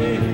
day.